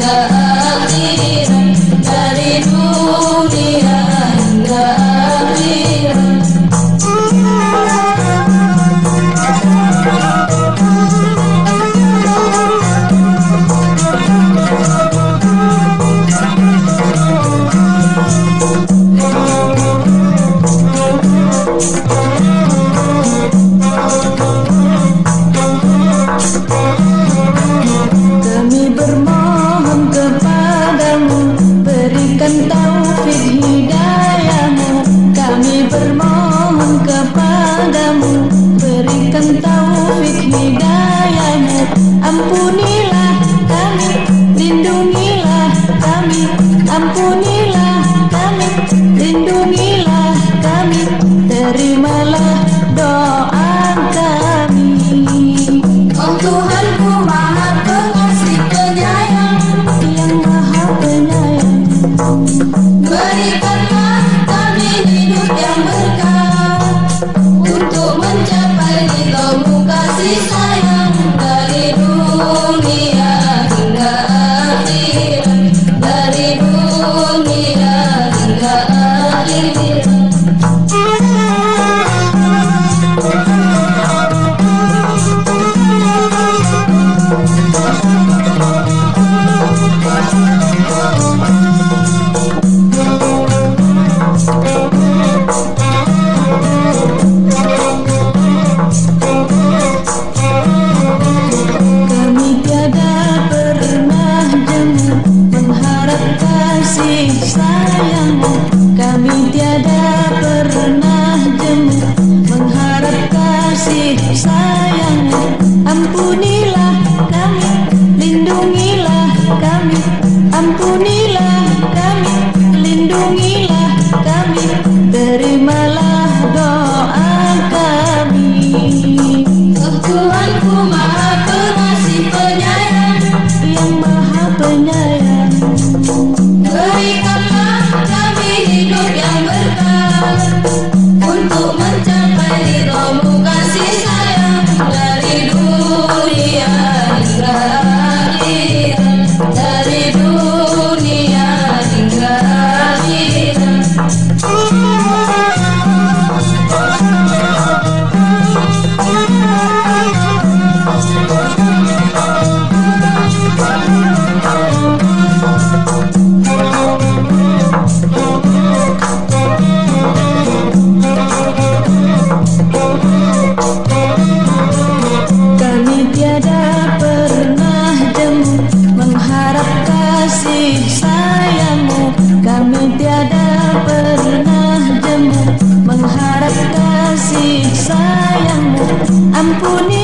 love. hidayahmu ampuni Thank you. tiada ampuni